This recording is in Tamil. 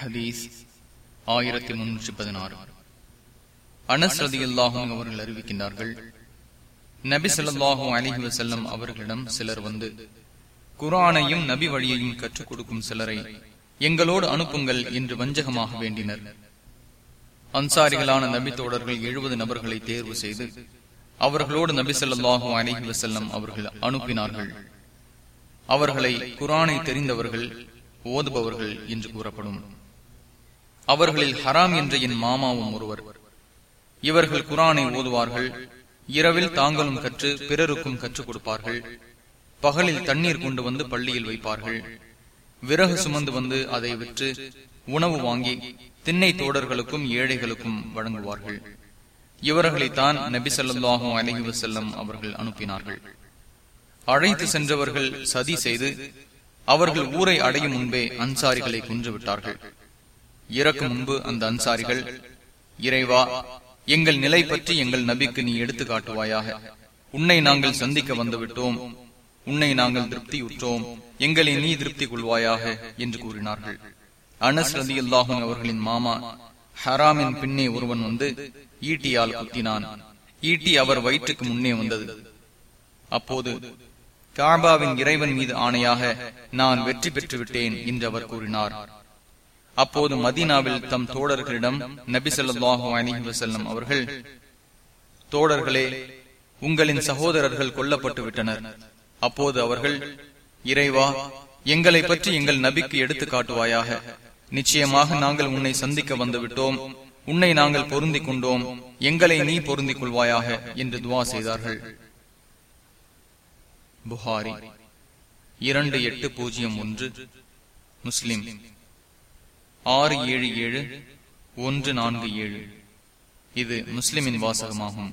ஹதீஸ் ஆயிரத்தி முன்னூற்றி பதினாறு. அனஸ் ரதியுல்லாஹும் அவர்கள் அறிவிக்கின்றார்கள் நபி சொல்லாஹும் அலிஹி வசல்லம் அவர்களிடம் சிலர் வந்து குரானையும் நபி வழியையும் கற்றுக் கொடுக்கும் சிலரை எங்களோடு அனுப்புங்கள் என்று வஞ்சகமாக வேண்டினர். அன்சாரிகளான நபி தோழர்கள் எழுபது நபர்களை தேர்வு செய்து அவர்களோடு நபி சொல்லாஹும் அலிஹி வசல்லம் அவர்கள் அனுப்பினார்கள். அவர்களை குரானை தெரிந்தவர்கள் ஓதுபவர்கள் என்று கூறப்படும். அவர்களில் ஹராம் என்ற என் மாமாவும் ஒருவர். இவர்கள் குரானை ஓதுவார்கள் இரவில் தாங்களும் கற்று பிறருக்கும் கற்றுக் கொடுப்பார்கள். பகலில் தண்ணீர் கொண்டு வந்து பள்ளியில் வைப்பார்கள். விறகு சுமந்து வந்து அதை விற்று உணவு வாங்கி திண்ணை தோடர்களுக்கும் ஏழைகளுக்கும் வழங்குவார்கள். இவர்களைத்தான் நபி ஸல்லல்லாஹு அலைஹி வஸல்லம் அவர்கள் அனுப்பினார்கள். அழைத்து சென்றவர்கள் சதி செய்து அவர்கள் ஊரை அடையும் முன்பே அன்சாரிகளை கொன்று விட்டார்கள். இறக்கும் முன்பு அந்த அன்சாரிகள் இறைவா எங்கள் நிலை பற்றி எங்கள் நபிக்கு நீ எடுத்து காட்டுவாயாக. உன்னை நாங்கள் சந்திக்க வந்துவிட்டோம். உன்னை நாங்கள் திருப்தியுற்றோம். எங்களை நீ திருப்தி கொள்வாயாக என்று கூறினார்கள். அனஸ் ரதி அல்லாஹும் அவர்களின் மாமா ஹராமின் பின்னே ஒருவன் வந்து ஈட்டியால் குத்தினான். ஈட்டி அவர் வயிற்றுக்கு முன்னே வந்தது. அப்போது காபாவின் இறைவன் மீது ஆணையாக நான் வெற்றி பெற்று விட்டேன் என்று அவர் கூறினார். அப்போது மதீனாவில் தம் தோழர்களிடம் நபி சொல்லாஹு அலிஹி வசல்லம் அவர்கள் தோழர்களே உங்களின் சகோதரர்கள் கொல்லப்பட்டு விட்டனர். அப்போது அவர்கள் இறைவா எங்களை பற்றி எங்கள் நபிக்கு எடுத்து காட்டுவாயாக. நிச்சயமாக நாங்கள் உன்னை சந்திக்க வந்துவிட்டோம் உன்னை நாங்கள் பொருந்திக் கொண்டோம். எங்களை நீ பொருந்திக் கொள்வாயாக என்று துவா செய்தார்கள். புகாரி இரண்டு எட்டு பூஜ்ஜியம் ஒன்று முஸ்லிம். ஆறு ஏழு ஏழு ஒன்று நான்கு ஏழு. இது முஸ்லிமின் வாசகமாகும்.